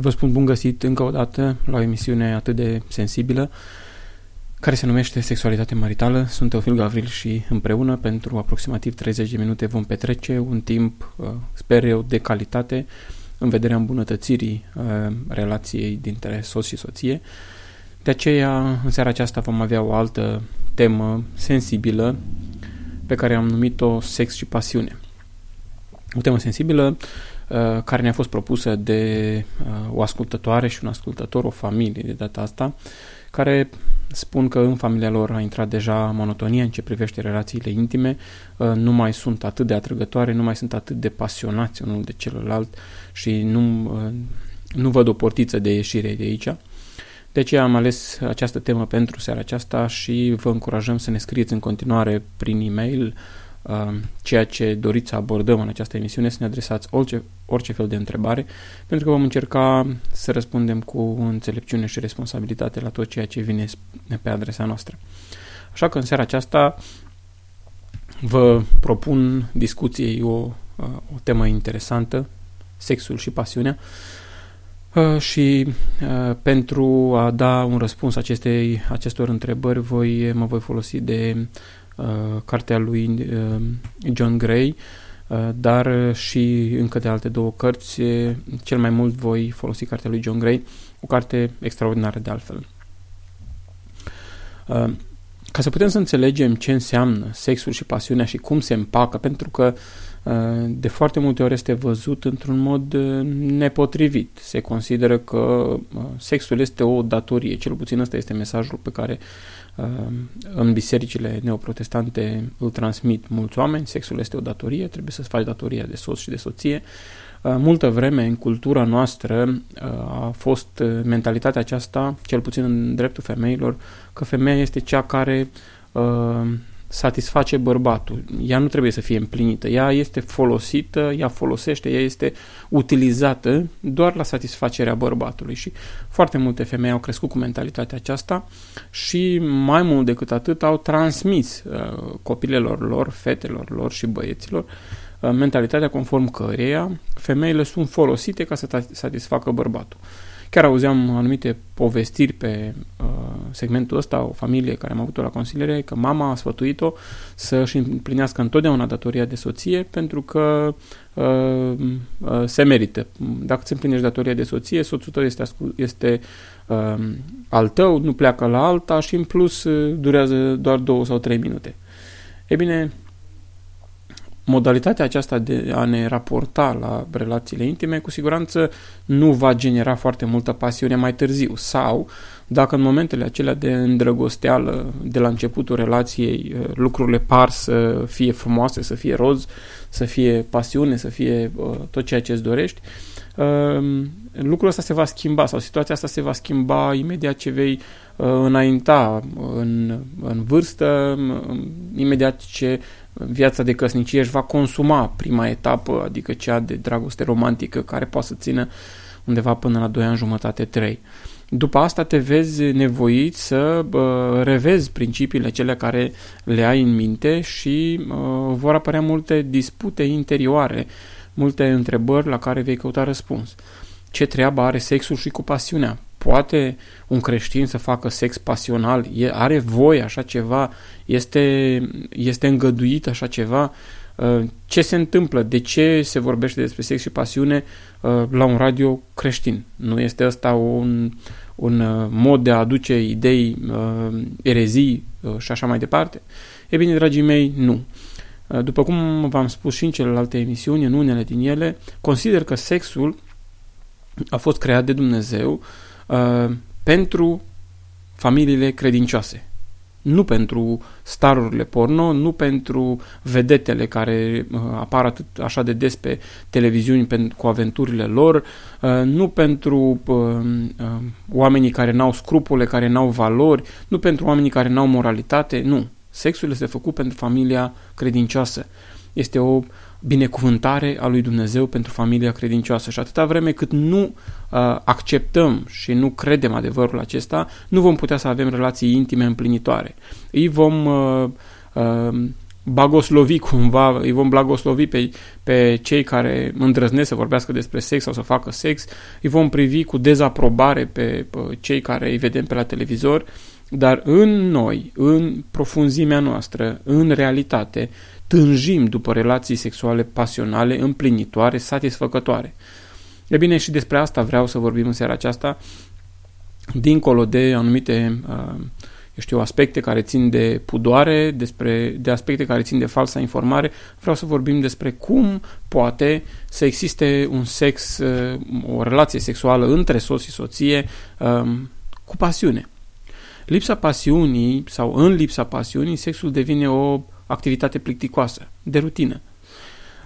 Vă spun bun găsit încă o dată la o emisiune atât de sensibilă care se numește Sexualitate Maritală. Sunt Teofil Gavril și împreună pentru aproximativ 30 de minute vom petrece un timp, uh, sper eu, de calitate în vederea îmbunătățirii uh, relației dintre soț și soție. De aceea, în seara aceasta vom avea o altă temă sensibilă pe care am numit-o sex și pasiune. O temă sensibilă uh, care ne-a fost propusă de uh, o ascultătoare și un ascultător, o familie de data asta, care spun că în familia lor a intrat deja monotonia în ce privește relațiile intime, uh, nu mai sunt atât de atrăgătoare, nu mai sunt atât de pasionați unul de celălalt și nu, nu văd o portiță de ieșire de aici. De aceea am ales această temă pentru seara aceasta și vă încurajăm să ne scrieți în continuare prin e-mail uh, ceea ce doriți să abordăm în această emisiune, să ne adresați orice, orice fel de întrebare, pentru că vom încerca să răspundem cu înțelepciune și responsabilitate la tot ceea ce vine pe adresa noastră. Așa că în seara aceasta vă propun discuției o, uh, o temă interesantă, sexul și pasiunea, Uh, și uh, pentru a da un răspuns acestei, acestor întrebări voi, mă voi folosi de uh, cartea lui John Gray, dar și încă de alte două cărți. Cel mai mult voi folosi cartea lui John Gray, o carte extraordinară de altfel. Ca să putem să înțelegem ce înseamnă sexul și pasiunea și cum se împacă, pentru că uh, Uh, de foarte multe ori este văzut într-un mod uh, nepotrivit. Se consideră că uh, sexul este o datorie, cel puțin ăsta este mesajul pe care în bisericile neoprotestante îl transmit mulți oameni. Sexul este o datorie, trebuie să faci datoria de soț și de soție. Multă vreme în cultura noastră a fost mentalitatea aceasta, cel puțin în dreptul femeilor, că femeia este cea care satisface bărbatul. Ea nu trebuie să fie împlinită. Ea este folosită, ea folosește, ea este utilizată doar la satisfacerea bărbatului. Și foarte multe femei au crescut cu mentalitatea aceasta și mai mult decât atât au transmis uh, copilelor lor, fetelor lor și băieților uh, mentalitatea conform căreia femeile sunt folosite ca să satisfacă bărbatul. Chiar auzeam anumite povestiri pe uh, segmentul ăsta, o familie care am avut-o la consiliere, că mama a sfătuit-o să își împlinească întotdeauna datoria de soție pentru că uh, uh, se merită. Dacă îți împlinești datoria de soție, soțul tău este, este uh, al tău, nu pleacă la alta și în plus uh, durează doar două sau trei minute. E bine, modalitatea aceasta de a ne raporta la relațiile intime cu siguranță nu va genera foarte multă pasiune mai târziu. Sau dacă în momentele acelea de îndrăgosteală de la începutul relației uh, lucrurile par să fie frumoase, să fie roz, să fie pasiune, să fie uh, tot ceea ce îți dorești, uh, lucrul ăsta se va schimba sau situația asta se va schimba imediat ce vei înainta în, în vârstă, imediat ce viața de căsnicie își va consuma prima etapă, adică cea de dragoste romantică, care poate să țină undeva până la 2 ani jumătate, 3. După asta te vezi nevoit să uh, revezi principiile cele care le ai în minte și uh, vor apărea multe dispute interioare, multe întrebări la care vei căuta răspuns. Ce treabă are sexul și cu pasiunea? Poate un creștin să facă sex pasional? E, are voie așa ceva? Este, este îngăduit așa ceva? Uh, ce se întâmplă? De ce se vorbește despre sex și pasiune uh, la un radio creștin? Nu este ăsta un, un uh, mod de a aduce idei, erezii și așa mai departe? E bine, dragii mei, nu. După cum v-am spus și în celelalte emisiuni, în unele din ele, consider că sexul a fost creat de Dumnezeu uh, Uh, pentru familiile credincioase. Nu pentru starurile porno, nu pentru vedetele care uh, apar atât așa de des pe televiziuni cu aventurile lor, uh, nu pentru uh, uh, oamenii care n-au scrupule, care n-au valori, nu pentru oamenii care n-au moralitate, nu. Sexul este făcut pentru familia credincioasă. Este o binecuvântare a lui Dumnezeu pentru familia credincioasă și atâta vreme cât nu uh, acceptăm și nu credem adevărul acesta, nu vom putea să avem relații intime împlinitoare. Îi vom uh, uh, bagoslovi cumva, îi vom blagoslovi pe, pe cei care îndrăznesc să vorbească despre sex sau să facă sex, îi vom privi cu dezaprobare pe, pe cei care îi vedem pe la televizor, dar în noi, în profunzimea noastră, în realitate, tânjim după relații sexuale pasionale, împlinitoare, satisfăcătoare. E bine, și despre asta vreau să vorbim în seara aceasta, dincolo de anumite uh, eu știu, aspecte care țin de pudoare, despre, de aspecte care țin de falsa informare, vreau să vorbim despre cum poate să existe un sex, uh, o relație sexuală între soț și soție um, cu pasiune. Lipsa pasiunii sau în lipsa pasiunii, sexul devine o activitate plicticoasă, de rutină.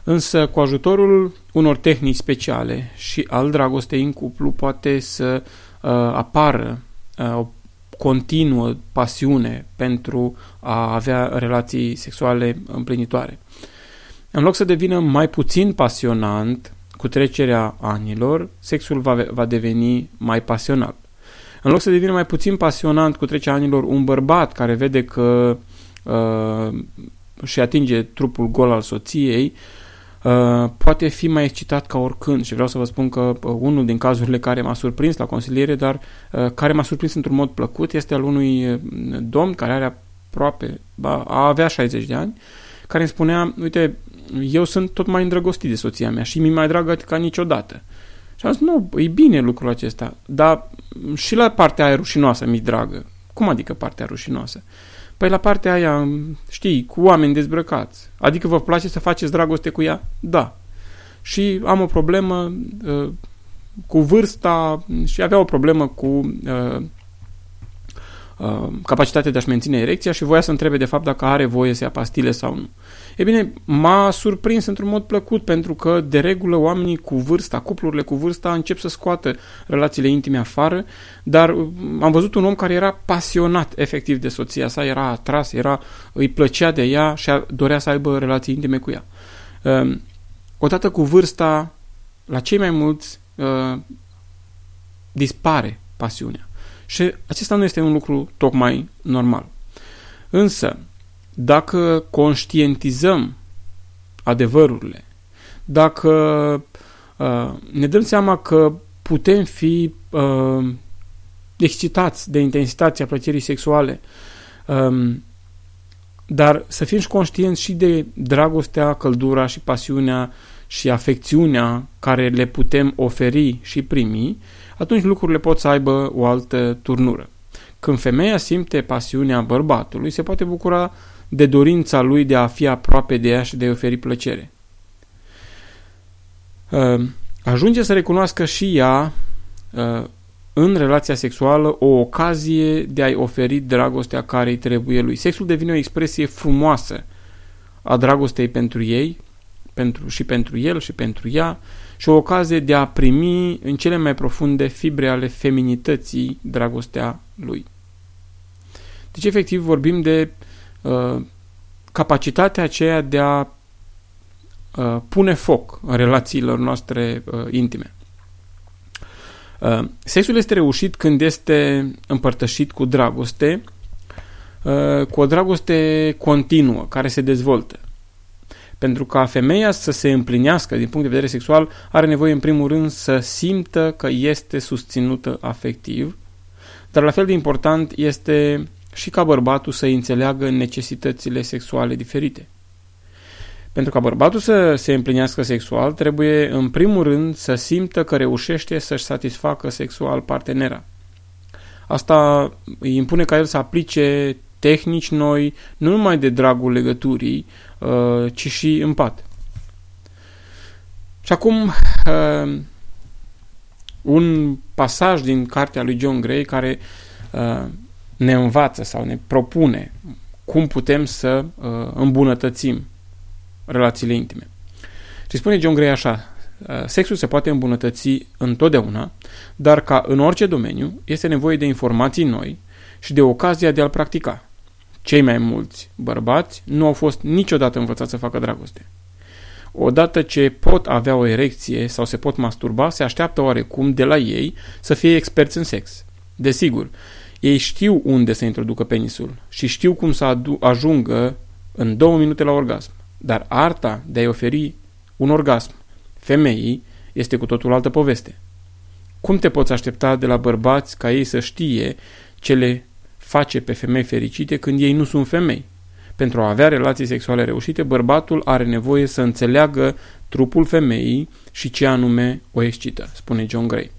Însă, cu ajutorul unor tehnici speciale și al dragostei în cuplu, poate să uh, apară uh, o continuă pasiune pentru a avea relații sexuale împlinitoare. În loc să devină mai puțin pasionant cu trecerea anilor, sexul va, va deveni mai pasional. În loc să devină mai puțin pasionant cu trecerea anilor un bărbat care vede că uh, și atinge trupul gol al soției, Uh, poate fi mai excitat ca oricând și vreau să vă spun că uh, unul din cazurile care m-a surprins la consiliere, dar uh, care m-a surprins într-un mod plăcut, este al unui uh, domn care are aproape, ba, a avea 60 de ani, care îmi spunea, uite, eu sunt tot mai îndrăgostit de soția mea și mi mai dragă ca niciodată. Și am zis, nu, e bine lucrul acesta, dar și la partea aia rușinoasă mi dragă. Cum adică partea rușinoasă? Păi la partea aia, știi, cu oameni dezbrăcați. Adică vă place să faceți dragoste cu ea? Da. Și am o problemă uh, cu vârsta și avea o problemă cu uh, uh, capacitatea de a-și menține erecția și voia să întrebe de fapt dacă are voie să ia pastile sau nu. E bine, m-a surprins într-un mod plăcut pentru că, de regulă, oamenii cu vârsta, cuplurile cu vârsta încep să scoată relațiile intime afară, dar am văzut un om care era pasionat efectiv de soția sa, era atras, era, îi plăcea de ea și dorea să aibă relații intime cu ea. Um, odată cu vârsta, la cei mai mulți uh, dispare pasiunea. Și acesta nu este un lucru tocmai normal. Însă, dacă conștientizăm adevărurile, dacă uh, ne dăm seama că putem fi uh, excitați de intensitatea plăcerii sexuale, um, dar să fim și conștienți și de dragostea, căldura și pasiunea și afecțiunea care le putem oferi și primi, atunci lucrurile pot să aibă o altă turnură. Când femeia simte pasiunea bărbatului, se poate bucura de dorința lui de a fi aproape de ea și de a-i oferi plăcere. Uh, ajunge să recunoască și ea uh, în relația sexuală o ocazie de a-i oferi dragostea care îi trebuie lui. Sexul devine o expresie frumoasă a dragostei pentru ei pentru, și pentru el și pentru ea și o ocazie de a primi în cele mai profunde fibre ale feminității dragostea lui. Deci, efectiv, vorbim de uh, capacitatea aceea de a uh, pune foc în relațiilor noastre uh, intime. Uh, sexul este reușit când este împărtășit cu dragoste, uh, cu o dragoste continuă, care se dezvoltă. Pentru ca femeia să se împlinească din punct de vedere sexual, are nevoie în primul rând să simtă că este susținută afectiv, dar la fel de important este și ca bărbatul să înțeleagă necesitățile sexuale diferite. Pentru ca bărbatul să se împlinească sexual, trebuie în primul rând să simtă că reușește să-și satisfacă sexual partenera. Asta îi impune ca el să aplice tehnici noi, nu numai de dragul legăturii, uh, ci și în pat. Și acum, uh, un pasaj din cartea lui John Gray care uh, ne învață sau ne propune cum putem să uh, îmbunătățim relațiile intime. Și spune John Gray așa, uh, sexul se poate îmbunătăți întotdeauna, dar ca în orice domeniu este nevoie de informații noi și de ocazia de a-l practica. Cei mai mulți bărbați nu au fost niciodată învățați să facă dragoste. Odată ce pot avea o erecție sau se pot masturba, se așteaptă oarecum de la ei să fie experți în sex. Desigur, ei știu unde să introducă penisul și știu cum să ajungă în două minute la orgasm. Dar arta de a-i oferi un orgasm femeii este cu totul altă poveste. Cum te poți aștepta de la bărbați ca ei să știe ce le face pe femei fericite când ei nu sunt femei? Pentru a avea relații sexuale reușite, bărbatul are nevoie să înțeleagă trupul femeii și ce anume o excită, spune John Gray.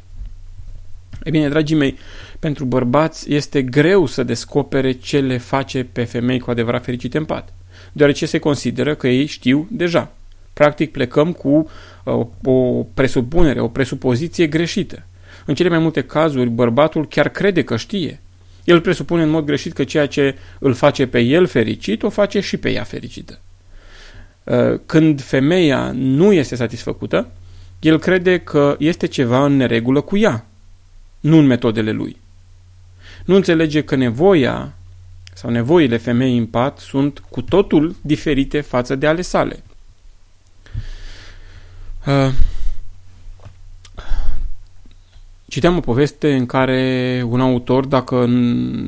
E bine, dragii mei, pentru bărbați este greu să descopere ce le face pe femei cu adevărat fericite în pat, deoarece se consideră că ei știu deja. Practic plecăm cu uh, o presupunere, o presupoziție greșită. În cele mai multe cazuri, bărbatul chiar crede că știe. El presupune în mod greșit că ceea ce îl face pe el fericit, o face și pe ea fericită. Uh, când femeia nu este satisfăcută, el crede că este ceva în neregulă cu ea, nu în metodele lui. Nu înțelege că nevoia sau nevoile femeii în pat sunt cu totul diferite față de ale sale. Uh, citeam o poveste în care un autor, dacă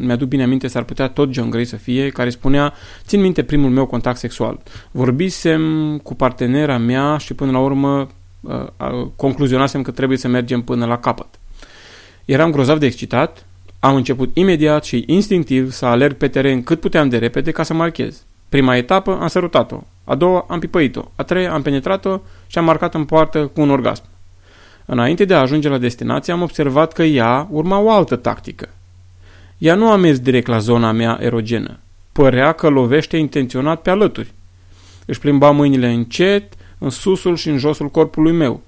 mi-aduc bine aminte, s-ar putea tot John Gray să fie, care spunea, țin minte primul meu contact sexual. Vorbisem cu partenera mea și până la urmă uh, concluzionasem că trebuie să mergem până la capăt. Eram grozav de excitat, am început imediat și instinctiv să alerg pe teren cât puteam de repede ca să marchez. Prima etapă am sărutat-o, a doua am pipăit-o, a treia am penetrat-o și am marcat în poartă cu un orgasm. Înainte de a ajunge la destinație am observat că ea urma o altă tactică. Ea nu a mers direct la zona mea erogenă. Părea că lovește intenționat pe alături. Își plimba mâinile încet, în susul și în josul corpului meu,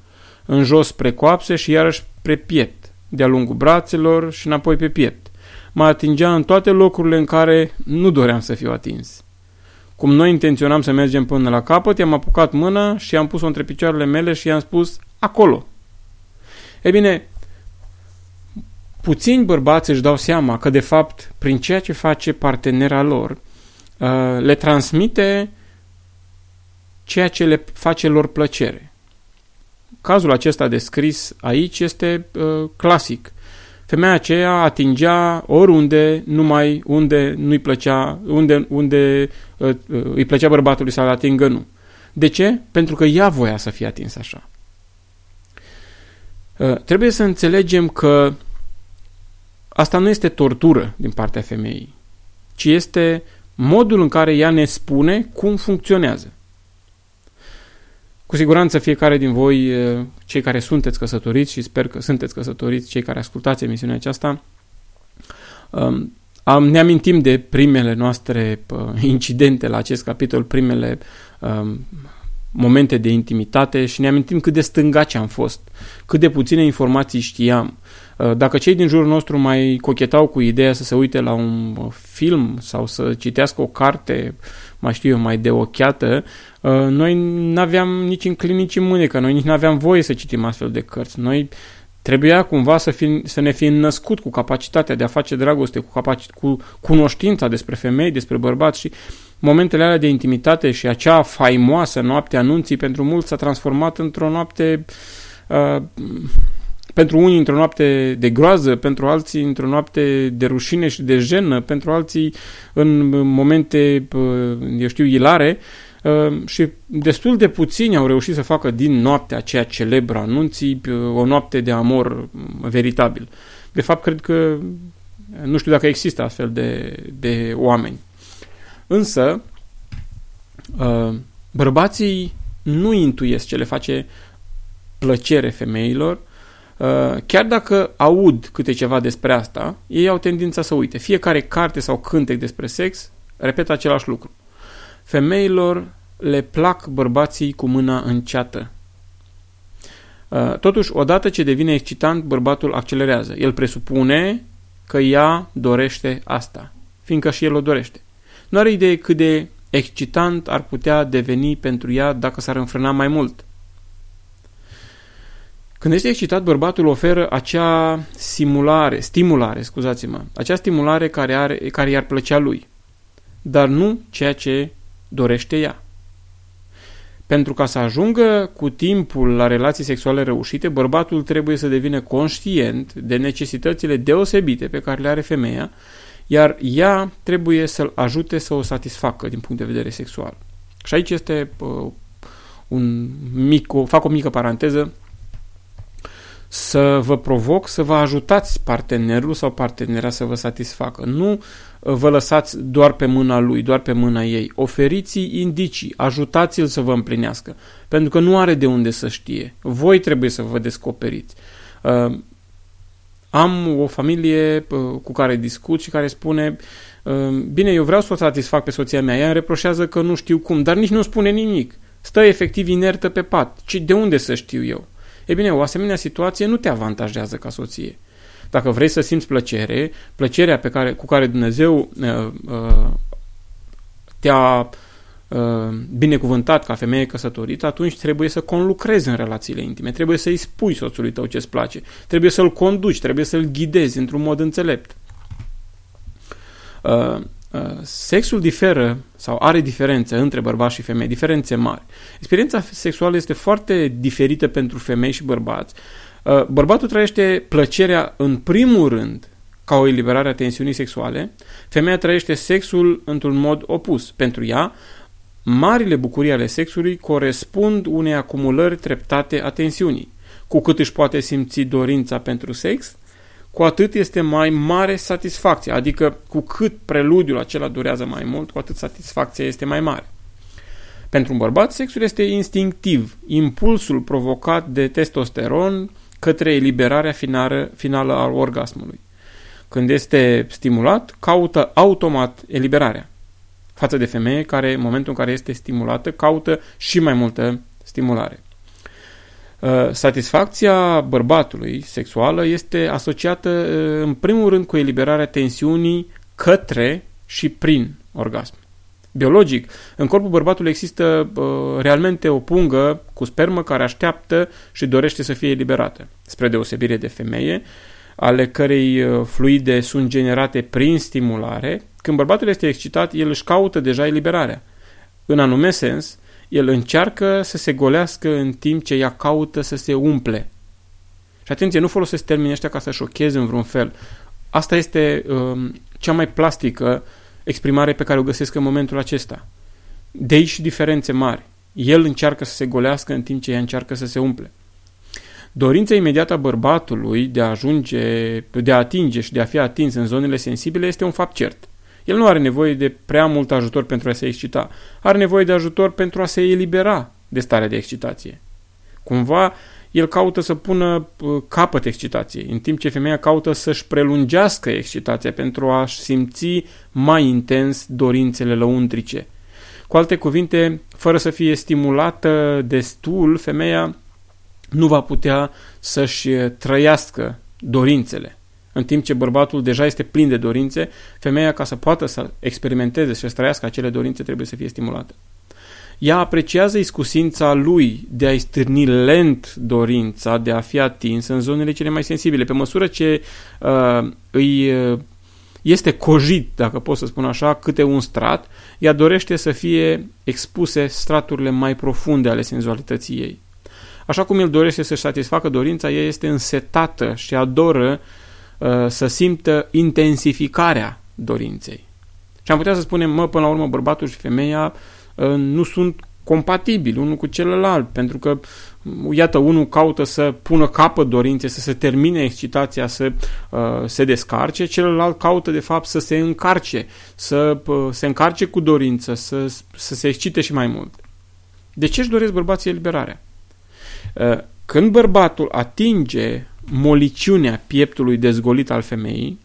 în jos spre coapse și iarăși spre piept de-a lungul brațelor și înapoi pe piept. Mă atingea în toate locurile în care nu doream să fiu atins. Cum noi intenționam să mergem până la capăt, i-am apucat mâna și am pus-o între picioarele mele și i-am spus, acolo. E bine, puțini bărbați își dau seama că, de fapt, prin ceea ce face partenera lor, uh, le transmite ceea ce le face lor plăcere. Cazul acesta descris aici este uh, clasic. Femeia aceea atingea oriunde, numai unde nu-i plăcea, unde, unde uh, uh, îi plăcea bărbatului să-l atingă, nu. De ce? Pentru că ea voia să fie atins așa. Uh, trebuie să înțelegem că asta nu este tortură din partea femeii, ci este modul în care ea ne spune cum funcționează. Cu siguranță fiecare din voi, cei care sunteți căsătoriți și sper că sunteți căsătoriți, cei care ascultați emisiunea aceasta, am, ne amintim de primele noastre incidente la acest capitol, primele um, momente de intimitate și ne amintim cât de stângaci am fost, cât de puține informații știam. Dacă cei din jurul nostru mai cochetau cu ideea să se uite la un film sau să citească o carte, mai știu eu, mai de ochiată, Uh, noi nu aveam nici în clinici mânecă, noi nici nu aveam voie să citim astfel de cărți. Noi trebuia cumva să, fi, să ne fim născut cu capacitatea de a face dragoste, cu, capaci, cu cunoștința despre femei, despre bărbați și momentele alea de intimitate și acea faimoasă noapte anunții pentru mulți s-a transformat într-o noapte uh, pentru unii într-o noapte de groază, pentru alții într-o noapte de rușine și de jenă, pentru alții în momente, uh, eu știu, ilare, uh, Ehm, și destul de puțini au reușit să facă din noaptea aceea celebră anunții o noapte de amor veritabil. De fapt, cred că nu știu dacă există astfel de, de oameni. Însă, ehm, bărbații nu intuiesc ce le face plăcere femeilor, ehm, chiar dacă aud câte ceva despre asta, ei au tendința să uite. Fiecare carte sau cântec despre sex repetă același lucru. Femeilor le plac bărbații cu mâna înceată. Uh, totuși, odată ce devine excitant, bărbatul accelerează. El presupune că ea dorește asta, fiindcă și el o dorește. Nu are idee cât de excitant ar putea deveni pentru ea dacă s-ar înfrâna mai mult. Când este excitat, bărbatul oferă acea simulare, stimulare, scuzați-mă, acea stimulare care, are, care i-ar plăcea lui, dar nu ceea ce dorește ea. Pentru ca să ajungă cu timpul la relații sexuale reușite, bărbatul trebuie să devină conștient de necesitățile deosebite pe care le are femeia, iar ea trebuie să-l ajute să o satisfacă din punct de vedere sexual. Și aici este uh, un mic, o, fac o mică paranteză, să vă provoc să vă ajutați partenerul sau partenera să vă satisfacă. Nu uh, vă lăsați doar pe mâna lui, doar pe mâna ei. Oferiți-i indicii, ajutați-l să vă împlinească, pentru că nu are de unde să știe. Voi trebuie să vă descoperiți. Uh, am o familie uh, cu care discut și care spune bine, eu vreau să o satisfac pe soția mea, ea îmi reproșează că nu știu cum, dar nici nu spune nimic. Stă efectiv inertă pe pat. ci de unde să știu eu? E bine, o asemenea situație nu te avantajează ca soție. Dacă vrei să simți plăcere, plăcerea pe care, cu care Dumnezeu uh, uh, te-a uh, binecuvântat ca femeie căsătorită, atunci trebuie să conlucrezi în relațiile intime, trebuie să-i spui soțului tău ce-ți place, trebuie să-l conduci, trebuie să-l ghidezi într-un mod înțelept. Uh, Uh, sexul diferă sau are diferențe între bărbați și femei, diferențe mari. Experiența sexuală este foarte diferită pentru femei și bărbați. Uh, bărbatul trăiește plăcerea în primul rând ca o eliberare a tensiunii sexuale, femeia trăiește sexul într-un mod opus. Pentru ea, marile bucurii ale sexului corespund unei acumulări treptate a tensiunii. Cu cât își poate simți dorința pentru sex, cu atât este mai mare satisfacția, adică cu cât preludiul acela durează mai mult, cu atât satisfacția este mai mare. Pentru un bărbat, sexul este instinctiv, impulsul provocat de testosteron către eliberarea finală, finală a orgasmului. Când este stimulat, caută automat eliberarea. Față de femeie care, în momentul în care este stimulată, caută și mai multă stimulare. Uh, satisfacția bărbatului sexuală este asociată uh, în primul rând cu eliberarea tensiunii către și prin orgasm. Biologic, în corpul bărbatului există uh, realmente o pungă cu spermă care așteaptă și dorește să fie eliberată, spre deosebire de femeie, ale cărei uh, fluide sunt generate prin stimulare. Când bărbatul este excitat, el își caută deja eliberarea. În anume sens, el încearcă să se golească în timp ce ea caută să se umple. Și atenție, nu folosesc termenii ăștia ca să șocheze în vreun fel. Asta este um, cea mai plastică exprimare pe care o găsesc în momentul acesta. De aici diferențe mari. El încearcă să se golească în timp ce ea încearcă să se umple. Dorința imediată a bărbatului de a ajunge, de a atinge și de a fi atins în zonele sensibile este un fapt cert. El nu are nevoie de prea mult ajutor pentru a se excita. Are nevoie de ajutor pentru a se elibera de starea de excitație. Cumva, el caută să pună uh, capăt excitației, în timp ce femeia caută să-și prelungească excitația pentru a-și simți mai intens dorințele lăuntrice. Cu alte cuvinte, fără să fie stimulată destul, femeia nu va putea să-și trăiască dorințele. În timp ce bărbatul deja este plin de dorințe, femeia, ca să poată să experimenteze și să trăiască acele dorințe, trebuie să fie stimulată. Ea apreciază iscusința lui de a-i stârni lent dorința de a fi atins în zonele cele mai sensibile. Pe măsură ce uh, îi uh, este cojit, dacă pot să spun așa, câte un strat, ea dorește să fie expuse straturile mai profunde ale senzualității ei. Așa cum el dorește să-și satisfacă dorința, ea este însetată și adoră Uh, să simtă intensificarea dorinței. Și am putea să spunem, mă, până la urmă, bărbatul și femeia uh, nu sunt compatibili unul cu celălalt, pentru că, iată, unul caută să pună capăt dorinței, să se termine excitația, să uh, se descarce, celălalt caută, de fapt, să se încarce, să uh, se încarce cu dorință, să, să se excite și mai mult. De ce își doresc bărbații eliberarea? Uh, când bărbatul atinge moliciunea pieptului dezgolit al femeii,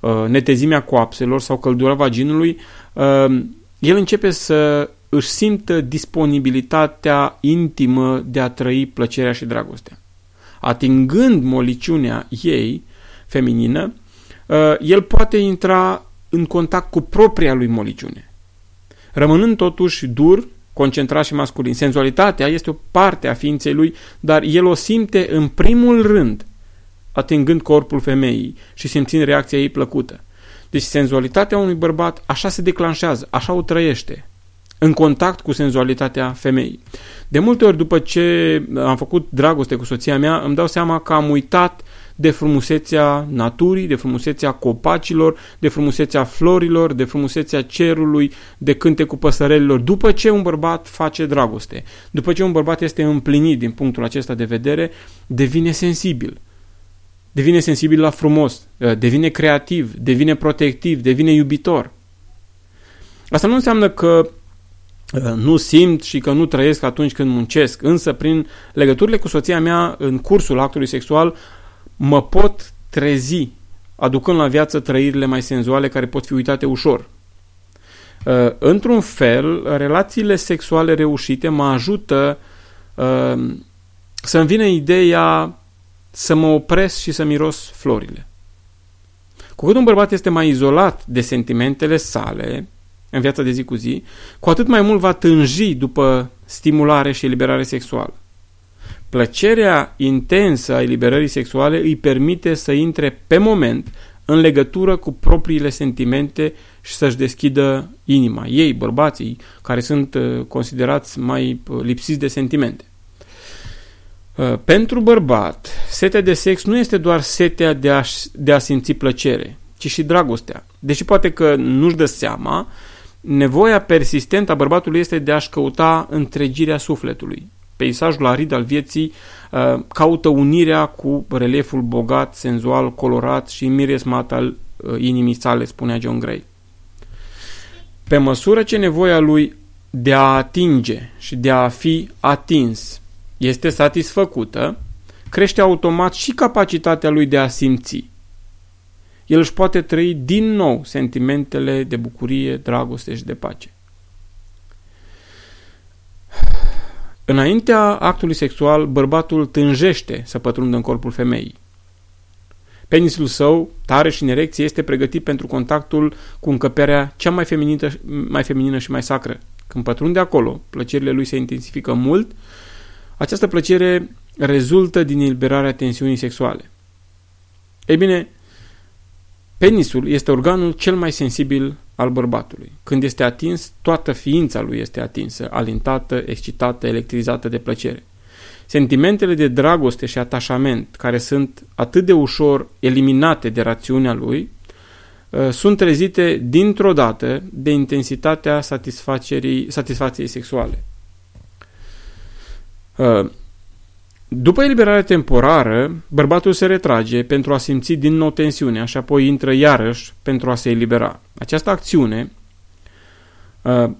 uh, netezimea coapselor sau căldura vaginului, uh, el începe să își simtă disponibilitatea intimă de a trăi plăcerea și dragostea. Atingând moliciunea ei, feminină, uh, el poate intra în contact cu propria lui moliciune. Rămânând totuși dur, concentrat și masculin. Senzualitatea este o parte a ființei lui, dar el o simte în primul rând atingând corpul femeii și simțind reacția ei plăcută. Deci senzualitatea unui bărbat așa se declanșează, așa o trăiește, în contact cu senzualitatea femeii. De multe ori după ce am făcut dragoste cu soția mea, îmi dau seama că am uitat de frumusețea naturii, de frumusețea copacilor, de frumusețea florilor, de frumusețea cerului, de cântecul păsărelilor, după ce un bărbat face dragoste. După ce un bărbat este împlinit din punctul acesta de vedere, devine sensibil. Devine sensibil la frumos, devine creativ, devine protectiv, devine iubitor. Asta nu înseamnă că uh, nu simt și că nu trăiesc atunci când muncesc, însă prin legăturile cu soția mea în cursul actului sexual mă pot trezi, aducând la viață trăirile mai senzuale care pot fi uitate ușor. Uh, într-un fel, relațiile sexuale reușite mă ajută uh, să-mi vină ideea să mă opresc și să miros florile. Cu cât un bărbat este mai izolat de sentimentele sale, în viața de zi cu zi, cu atât mai mult va tânji după stimulare și eliberare sexuală. Plăcerea intensă a eliberării sexuale îi permite să intre pe moment în legătură cu propriile sentimente și să-și deschidă inima. Ei, bărbații, care sunt uh, considerați mai uh, lipsiți de sentimente. Uh, pentru bărbat, setea de sex nu este doar setea de a, de a simți plăcere, ci și dragostea. Deși poate că nu-și dă seama, Nevoia persistentă a bărbatului este de a-și căuta întregirea sufletului. Peisajul arid al vieții uh, caută unirea cu relieful bogat, senzual, colorat și miresmat al uh, inimii sale, spunea John Gray. Pe măsură ce nevoia lui de a atinge și de a fi atins este satisfăcută, crește automat și capacitatea lui de a simți el își poate trăi din nou sentimentele de bucurie, dragoste și de pace. Înaintea actului sexual, bărbatul tânjește să pătrundă în corpul femeii. Penisul său, tare și în erecție, este pregătit pentru contactul cu încăperea cea mai feminină, mai feminină și mai sacră. Când pătrunde acolo, plăcerile lui se intensifică mult, această plăcere rezultă din eliberarea tensiunii sexuale. Ei bine, Penisul este organul cel mai sensibil al bărbatului. Când este atins, toată ființa lui este atinsă, alintată, excitată, electrizată de plăcere. Sentimentele de dragoste și atașament, care sunt atât de ușor eliminate de rațiunea lui, uh, sunt trezite dintr-o dată de intensitatea satisfacerii, satisfacției sexuale. Uh, după eliberarea temporară, bărbatul se retrage pentru a simți din nou tensiunea și apoi intră iarăși pentru a se elibera. Această acțiune uh,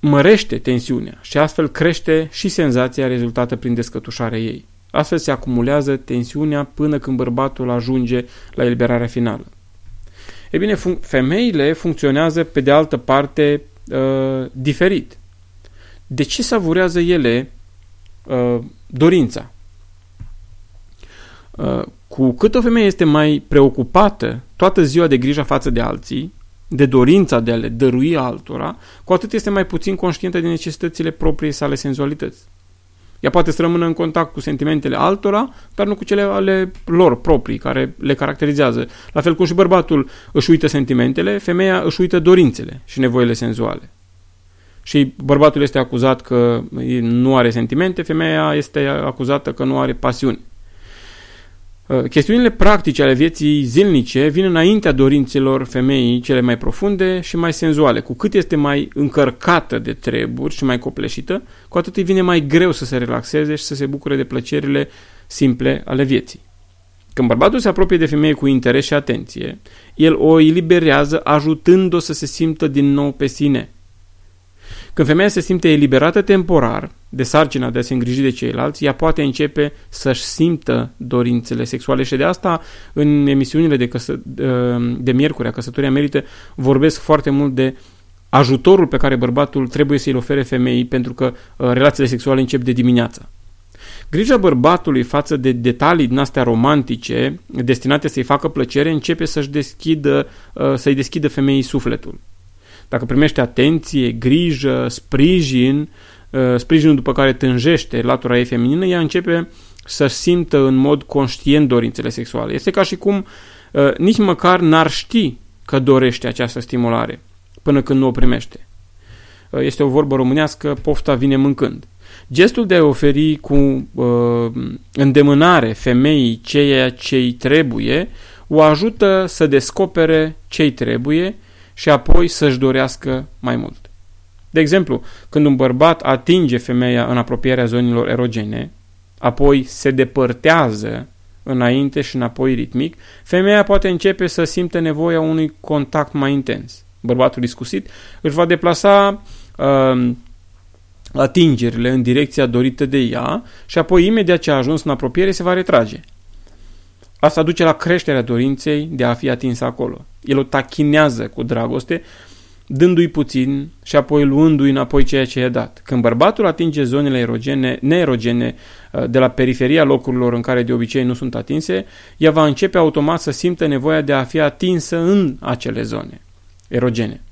mărește tensiunea și astfel crește și senzația rezultată prin descătușarea ei. Astfel se acumulează tensiunea până când bărbatul ajunge la eliberarea finală. E bine, fun- femeile funcționează pe de altă parte uh, diferit. De ce savurează ele uh, dorința. Uh, cu cât o femeie este mai preocupată toată ziua de grija față de alții, de dorința de a le dărui altora, cu atât este mai puțin conștientă de necesitățile propriei sale senzualități. Ea poate să rămână în contact cu sentimentele altora, dar nu cu cele ale lor proprii, care le caracterizează. La fel cum și bărbatul își uită sentimentele, femeia își uită dorințele și nevoile senzuale și bărbatul este acuzat că nu are sentimente, femeia este acuzată că nu are pasiuni. Uh, chestiunile practice ale vieții zilnice vin înaintea dorințelor femeii cele mai profunde și mai senzuale. Cu cât este mai încărcată de treburi și mai copleșită, cu atât îi vine mai greu să se relaxeze și să se bucure de plăcerile simple ale vieții. Când bărbatul se apropie de femeie cu interes și atenție, el o eliberează ajutând-o să se simtă din nou pe sine – când femeia se simte eliberată temporar de sarcina de a se îngriji de ceilalți, ea poate începe să-și simtă dorințele sexuale și de asta în emisiunile de, căsă, de miercuri a căsătoria merită vorbesc foarte mult de ajutorul pe care bărbatul trebuie să-i ofere femeii pentru că uh, relațiile sexuale încep de dimineață. Grija bărbatului față de detalii din astea romantice destinate să-i facă plăcere începe să-și deschidă, uh, să-i deschidă femeii sufletul dacă primește atenție, grijă, sprijin, uh, sprijinul după care tânjește latura ei feminină, ea începe să simtă în mod conștient dorințele sexuale. Este ca și cum uh, nici măcar n-ar ști că dorește această stimulare până când nu o primește. Uh, este o vorbă românească, pofta vine mâncând. Gestul de a oferi cu uh, îndemânare femeii ceea ce îi trebuie o ajută să descopere ce îi trebuie și apoi să-și dorească mai mult. De exemplu, când un bărbat atinge femeia în apropierea zonilor erogene, apoi se depărtează înainte și înapoi ritmic, femeia poate începe să simtă nevoia unui contact mai intens. Bărbatul discusit își va deplasa uh, atingerile în direcția dorită de ea și apoi imediat ce a ajuns în apropiere se va retrage. Asta duce la creșterea dorinței de a fi atins acolo. El o tachinează cu dragoste, dându-i puțin și apoi luându-i înapoi ceea ce i-a dat. Când bărbatul atinge zonele erogene, neerogene uh, de la periferia locurilor în care de obicei nu sunt atinse, ea va începe automat să simtă nevoia de a fi atinsă în acele zone erogene.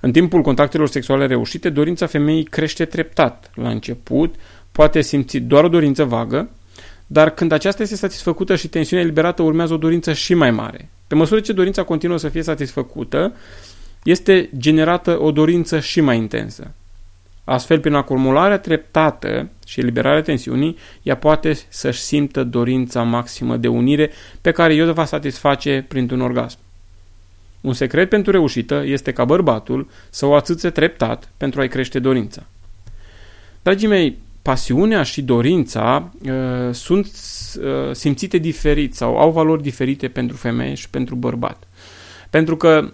În timpul contactelor sexuale reușite, dorința femeii crește treptat. La început, poate simți doar o dorință vagă, dar când aceasta este satisfăcută și tensiunea eliberată, urmează o dorință și mai mare. Pe măsură ce dorința continuă să fie satisfăcută, este generată o dorință și mai intensă. Astfel, prin acumularea treptată și eliberarea tensiunii, ea poate să-și simtă dorința maximă de unire pe care o va satisface printr-un orgasm. Un secret pentru reușită este ca bărbatul să o atâțe treptat pentru a-i crește dorința. Dragii mei, pasiunea și dorința uh, sunt uh, simțite diferit sau au valori diferite pentru femeie și pentru bărbat. Pentru că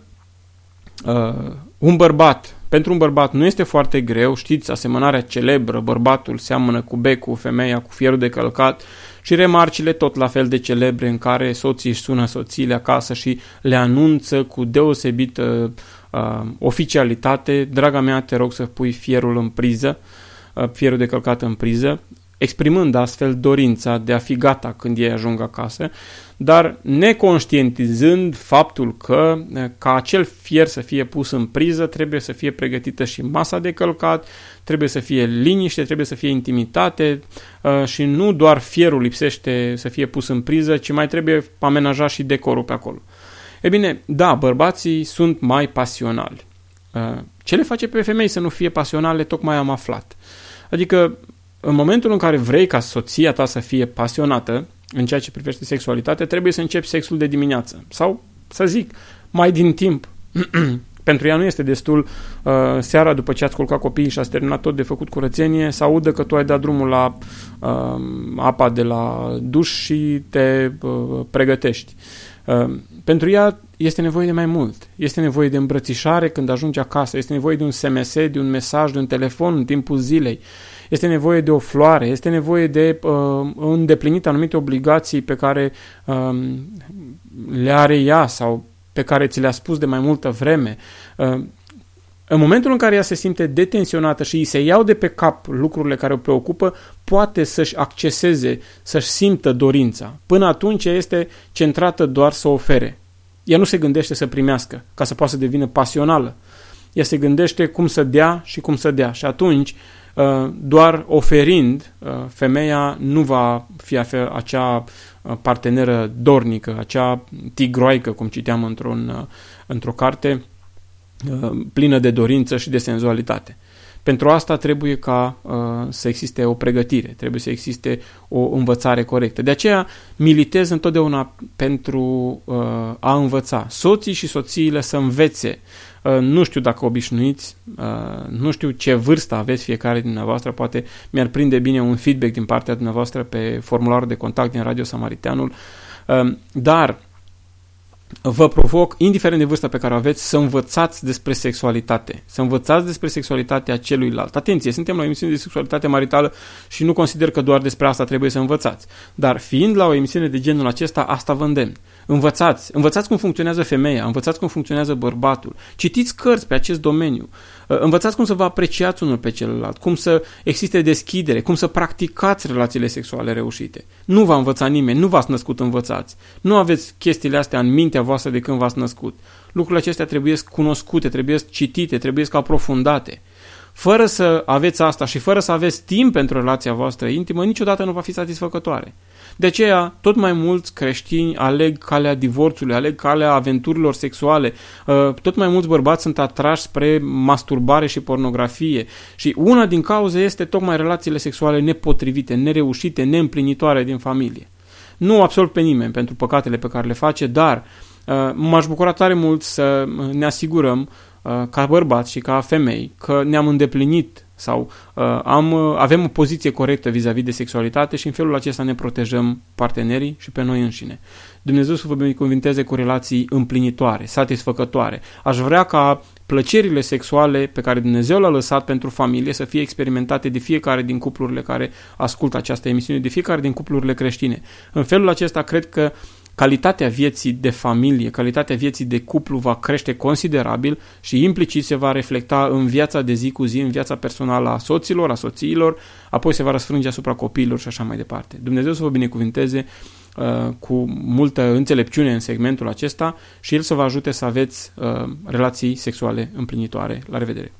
uh, un bărbat, pentru un bărbat nu este foarte greu, știți, asemănarea celebră, bărbatul seamănă cu becul, femeia cu fierul de călcat și remarcile tot la fel de celebre în care soții își sună soțiile acasă și le anunță cu deosebită uh, oficialitate, draga mea, te rog să pui fierul în priză, uh, fierul de călcat în priză, exprimând astfel dorința de a fi gata când ei ajung acasă, dar neconștientizând faptul că ca acel fier să fie pus în priză, trebuie să fie pregătită și masa de călcat, trebuie să fie liniște, trebuie să fie intimitate uh, și nu doar fierul lipsește să fie pus în priză, ci mai trebuie amenajat și decorul pe acolo. E bine, da, bărbații sunt mai pasionali. Uh, ce le face pe femei să nu fie pasionale, tocmai am aflat. Adică în momentul în care vrei ca soția ta să fie pasionată în ceea ce privește sexualitatea, trebuie să începi sexul de dimineață. Sau, să zic, mai din timp. Pentru ea nu este destul uh, seara după ce ați culcat copiii și ați terminat tot de făcut curățenie să audă că tu ai dat drumul la uh, apa de la duș și te uh, pregătești. Uh, pentru ea este nevoie de mai mult. Este nevoie de îmbrățișare când ajunge acasă, este nevoie de un SMS, de un mesaj, de un telefon în timpul zilei. Uh, este nevoie de o floare, este nevoie de uh, îndeplinit anumite obligații pe care uh, le are ea sau pe care ți le-a spus de mai multă vreme. Uh, în momentul în care ea se simte detenționată și îi se iau de pe cap lucrurile care o preocupă, poate să-și acceseze, să-și simtă dorința. Până atunci este centrată doar să ofere. Ea nu se gândește să primească, ca să poată să devină pasională. Ea se gândește cum să dea și cum să dea. Și atunci Uh, doar oferind, uh, femeia nu va fi acea uh, parteneră dornică, acea tigroaică, cum citeam într-un, într-o carte, plină de dorință și de senzualitate. Pentru asta trebuie ca uh, să existe o pregătire, trebuie să existe o învățare corectă. De aceea militez întotdeauna pentru uh, a învăța. Soții și soțiile să învețe Uh, nu știu dacă obișnuiți, uh, nu știu ce vârstă aveți fiecare din dumneavoastră, poate mi-ar prinde bine un feedback din partea dumneavoastră pe formularul de contact din Radio Samariteanul, uh, dar vă provoc, indiferent de vârsta pe care o aveți, să învățați despre sexualitate. Să învățați despre sexualitatea celuilalt. Atenție, suntem la o emisiune de sexualitate maritală și nu consider că doar despre asta trebuie să învățați. Dar fiind la o emisiune de genul acesta, asta vă îndemn. Învățați, învățați cum funcționează femeia, învățați cum funcționează bărbatul, citiți cărți pe acest domeniu, uh, învățați cum să vă apreciați unul pe celălalt, cum să existe deschidere, cum să practicați relațiile sexuale reușite. Nu v-a învățat nimeni, nu v-ați născut învățați. Nu aveți chestiile astea în mintea voastră de când v-ați născut. Lucrurile acestea trebuie cunoscute, trebuie citite, trebuie aprofundate. fără să aveți asta și fără să aveți timp pentru relația voastră intimă, niciodată nu va fi satisfăcătoare. De aceea, tot mai mulți creștini aleg calea divorțului, aleg calea aventurilor sexuale, uh, tot mai mulți bărbați sunt atrași spre masturbare și pornografie și una din cauze este tocmai relațiile sexuale nepotrivite, nereușite, neîmplinitoare din familie. Nu absolut pe nimeni pentru păcatele pe care le face, dar uh, m-aș bucura tare mult să ne asigurăm uh, ca bărbați și ca femei că ne-am îndeplinit sau uh, am, uh, avem o poziție corectă vis-a-vis -vis de sexualitate și în felul acesta ne protejăm partenerii și pe noi înșine. Dumnezeu să vă binecuvinteze cu relații împlinitoare, satisfăcătoare. Aș vrea ca plăcerile sexuale pe care Dumnezeu le-a lăsat pentru familie să fie experimentate de fiecare din cuplurile care ascultă această emisiune, de fiecare din cuplurile creștine. În felul acesta cred că calitatea vieții de familie, calitatea vieții de cuplu va crește considerabil și implicit se va reflecta în viața de zi cu zi, în viața personală a soților, a soțiilor, apoi se va răsfrânge asupra copiilor și așa mai departe. Dumnezeu să vă binecuvinteze uh, cu multă înțelepciune în segmentul acesta și El să vă ajute să aveți uh, relații sexuale împlinitoare. La revedere!